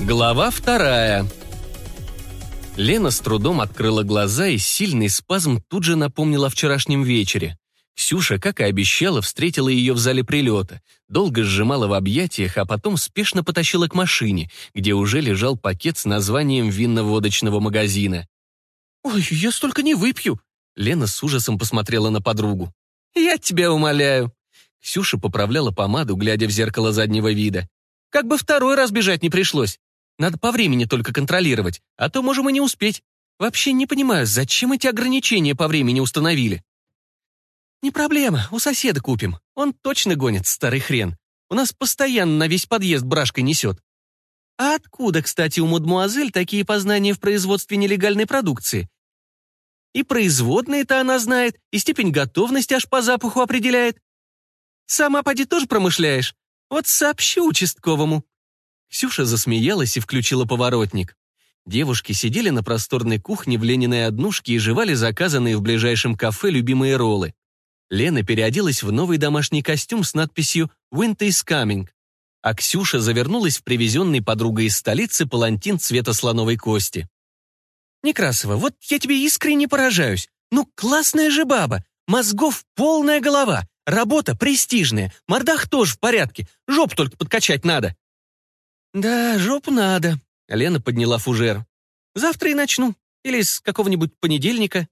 Глава вторая. Лена с трудом открыла глаза, и сильный спазм тут же напомнил о вчерашнем вечере. Ксюша, как и обещала, встретила ее в зале прилета, долго сжимала в объятиях, а потом спешно потащила к машине, где уже лежал пакет с названием винно-водочного магазина. «Ой, я столько не выпью!» Лена с ужасом посмотрела на подругу. «Я тебя умоляю!» Ксюша поправляла помаду, глядя в зеркало заднего вида. «Как бы второй раз бежать не пришлось. Надо по времени только контролировать, а то можем и не успеть. Вообще не понимаю, зачем эти ограничения по времени установили?» «Не проблема, у соседа купим. Он точно гонит, старый хрен. У нас постоянно на весь подъезд брашкой несет. А откуда, кстати, у мадмуазель такие познания в производстве нелегальной продукции? И производные-то она знает, и степень готовности аж по запаху определяет. Сама поди тоже промышляешь? Вот сообщу участковому». Ксюша засмеялась и включила поворотник. Девушки сидели на просторной кухне в Лениной однушке и жевали заказанные в ближайшем кафе любимые роллы. Лена переоделась в новый домашний костюм с надписью «Winter is coming», а Ксюша завернулась в привезенный подругой из столицы палантин цвета слоновой кости. «Некрасова, вот я тебе искренне поражаюсь. Ну, классная же баба, мозгов полная голова, работа престижная, мордах тоже в порядке, жоп только подкачать надо». «Да, жопу надо», — Лена подняла фужер. «Завтра и начну. Или с какого-нибудь понедельника.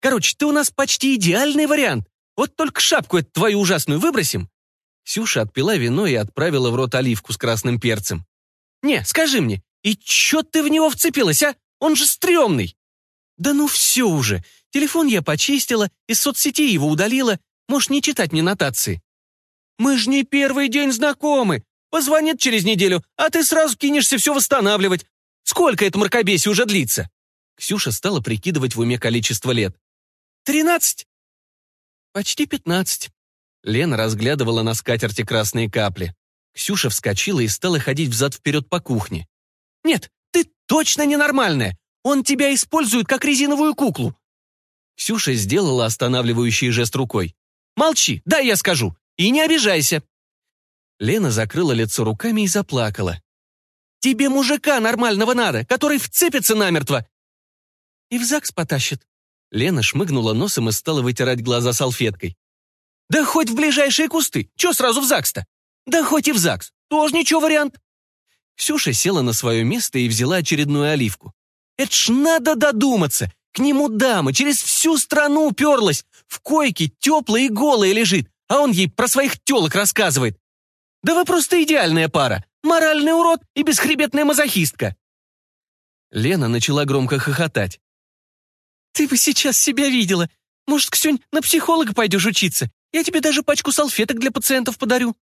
Короче, ты у нас почти идеальный вариант. Вот только шапку эту твою ужасную выбросим». Ксюша отпила вино и отправила в рот оливку с красным перцем. «Не, скажи мне, и чё ты в него вцепилась, а? Он же стрёмный!» «Да ну все уже. Телефон я почистила, из соцсетей его удалила. Можешь не читать мне нотации». «Мы ж не первый день знакомы. Позвонит через неделю, а ты сразу кинешься все восстанавливать. Сколько это мракобесие уже длится?» Ксюша стала прикидывать в уме количество лет. «Тринадцать?» «Почти пятнадцать». Лена разглядывала на скатерти красные капли. Ксюша вскочила и стала ходить взад-вперед по кухне. «Нет, ты точно ненормальная! Он тебя использует как резиновую куклу!» Ксюша сделала останавливающий жест рукой. «Молчи, дай я скажу, и не обижайся!» Лена закрыла лицо руками и заплакала. «Тебе мужика нормального надо, который вцепится намертво!» «И в ЗАГС потащит», Лена шмыгнула носом и стала вытирать глаза салфеткой. «Да хоть в ближайшие кусты! Чё сразу в ЗАГС-то? Да хоть и в ЗАГС! Тоже ничего вариант!» Ксюша села на свое место и взяла очередную оливку. «Это ж надо додуматься! К нему дама через всю страну уперлась! В койке теплая и голая лежит, а он ей про своих телок рассказывает! Да вы просто идеальная пара! Моральный урод и бесхребетная мазохистка!» Лена начала громко хохотать. «Ты бы сейчас себя видела. Может, Ксюнь, на психолога пойдешь учиться? Я тебе даже пачку салфеток для пациентов подарю».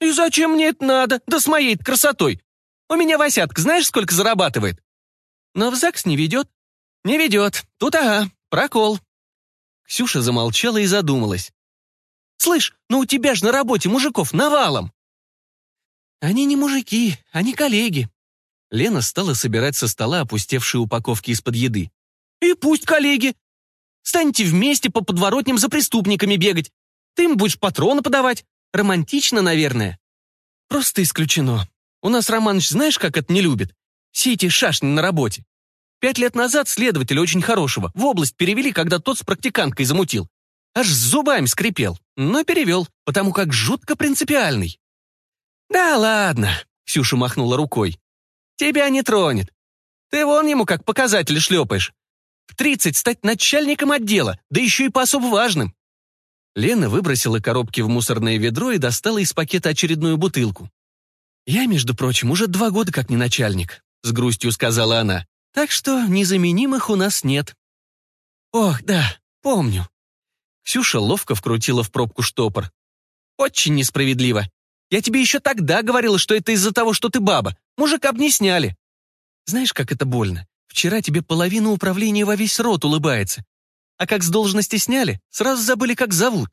«И зачем мне это надо? Да с моей красотой! У меня Васятка знаешь, сколько зарабатывает?» «Но в ЗАГС не ведет». «Не ведет. Тут ага, прокол». Ксюша замолчала и задумалась. «Слышь, ну у тебя ж на работе мужиков навалом!» «Они не мужики, они коллеги». Лена стала собирать со стола опустевшие упаковки из-под еды. И пусть коллеги. Станьте вместе по подворотням за преступниками бегать. Ты им будешь патроны подавать. Романтично, наверное. Просто исключено. У нас Романыч знаешь, как это не любит? Все эти шашни на работе. Пять лет назад следователя очень хорошего в область перевели, когда тот с практиканткой замутил. Аж зубами скрипел, но перевел, потому как жутко принципиальный. «Да ладно», — Ксюша махнула рукой. «Тебя не тронет. Ты вон ему как показатель шлепаешь. В 30 стать начальником отдела, да еще и по особо важным. Лена выбросила коробки в мусорное ведро и достала из пакета очередную бутылку. «Я, между прочим, уже два года как не начальник», — с грустью сказала она. «Так что незаменимых у нас нет». «Ох, да, помню». Ксюша ловко вкрутила в пробку штопор. «Очень несправедливо. Я тебе еще тогда говорила, что это из-за того, что ты баба. Мужика б не сняли. Знаешь, как это больно? Вчера тебе половина управления во весь рот улыбается. А как с должности сняли, сразу забыли, как зовут.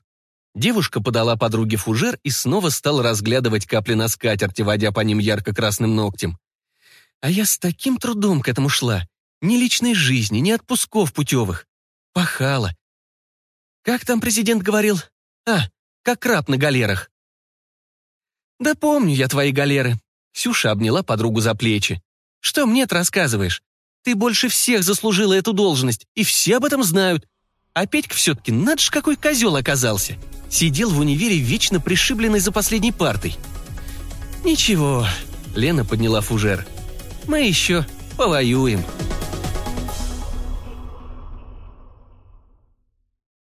Девушка подала подруге фужер и снова стала разглядывать капли на скатерти, водя по ним ярко-красным ногтем. А я с таким трудом к этому шла. Ни личной жизни, ни отпусков путевых. Пахала. Как там президент говорил? А, как раб на галерах. Да помню я твои галеры. Ксюша обняла подругу за плечи. «Что мне-то рассказываешь? Ты больше всех заслужила эту должность, и все об этом знают. А Петька все-таки, надо ж, какой козел оказался. Сидел в универе вечно пришибленный за последней партой». «Ничего», — Лена подняла фужер. «Мы еще повоюем».